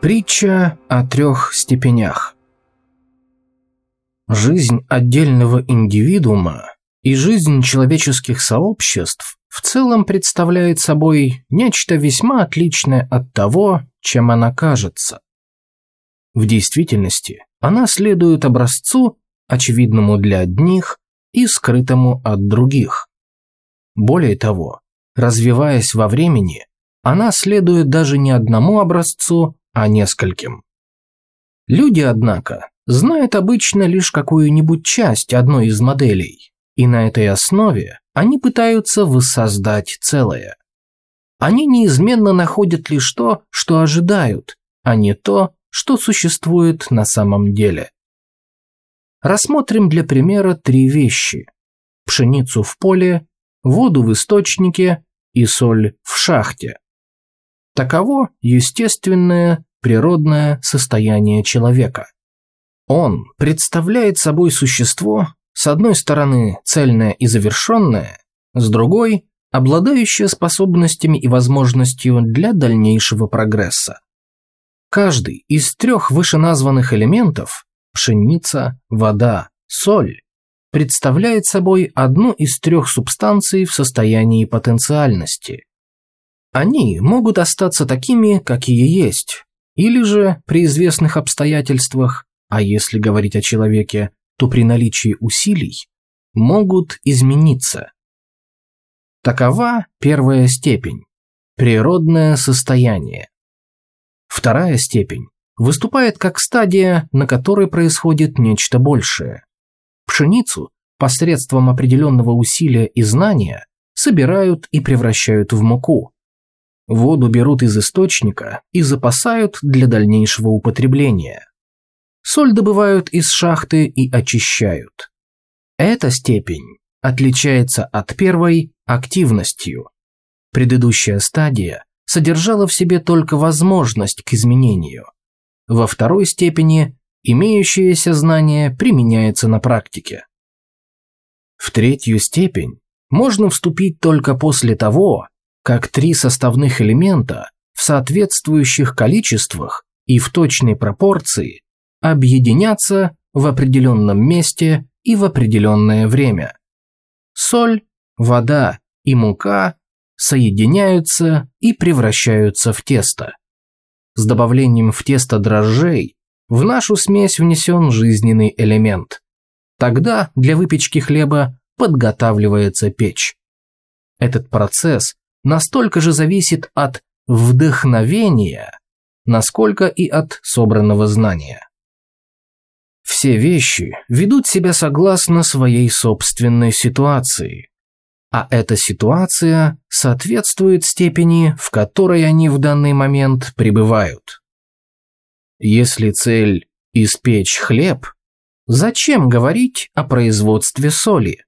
Притча о трех степенях. Жизнь отдельного индивидуума и жизнь человеческих сообществ в целом представляет собой нечто весьма отличное от того, чем она кажется. В действительности она следует образцу, очевидному для одних и скрытому от других. Более того, развиваясь во времени, она следует даже не одному образцу, а нескольким. Люди, однако, знают обычно лишь какую-нибудь часть одной из моделей, и на этой основе они пытаются воссоздать целое. Они неизменно находят лишь то, что ожидают, а не то, что существует на самом деле. Рассмотрим для примера три вещи. Пшеницу в поле, воду в источнике и соль в шахте. Таково естественное, природное состояние человека. Он представляет собой существо, с одной стороны цельное и завершенное, с другой – обладающее способностями и возможностью для дальнейшего прогресса. Каждый из трех вышеназванных элементов – пшеница, вода, соль – представляет собой одну из трех субстанций в состоянии потенциальности. Они могут остаться такими, какие есть, или же при известных обстоятельствах, а если говорить о человеке, то при наличии усилий, могут измениться. Такова первая степень – природное состояние. Вторая степень выступает как стадия, на которой происходит нечто большее. Пшеницу посредством определенного усилия и знания собирают и превращают в муку. Воду берут из источника и запасают для дальнейшего употребления. Соль добывают из шахты и очищают. Эта степень отличается от первой активностью. Предыдущая стадия содержала в себе только возможность к изменению. Во второй степени имеющееся знание применяется на практике. В третью степень можно вступить только после того, как три составных элемента в соответствующих количествах и в точной пропорции объединятся в определенном месте и в определенное время. Соль, вода и мука соединяются и превращаются в тесто. С добавлением в тесто дрожжей в нашу смесь внесен жизненный элемент. Тогда для выпечки хлеба подготавливается печь. Этот процесс настолько же зависит от вдохновения, насколько и от собранного знания. Все вещи ведут себя согласно своей собственной ситуации, а эта ситуация соответствует степени, в которой они в данный момент пребывают. Если цель – испечь хлеб, зачем говорить о производстве соли?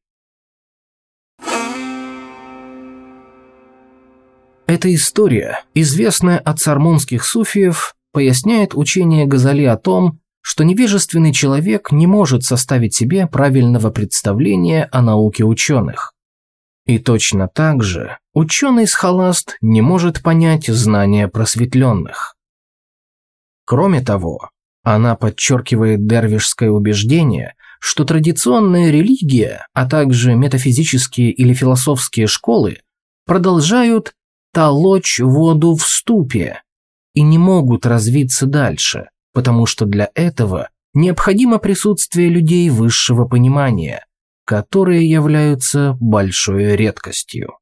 Эта история, известная от сармонских суфиев, поясняет учение Газали о том, что невежественный человек не может составить себе правильного представления о науке ученых. И точно так же ученый схоласт не может понять знания просветленных. Кроме того, она подчеркивает дервишское убеждение, что традиционная религия, а также метафизические или философские школы продолжают толочь воду в ступе и не могут развиться дальше, потому что для этого необходимо присутствие людей высшего понимания, которые являются большой редкостью.